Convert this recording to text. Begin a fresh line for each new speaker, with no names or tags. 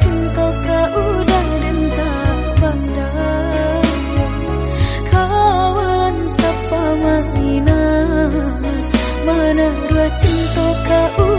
cinta kau dah dentak pandai Kawan sapa maina Mana rua cinta kau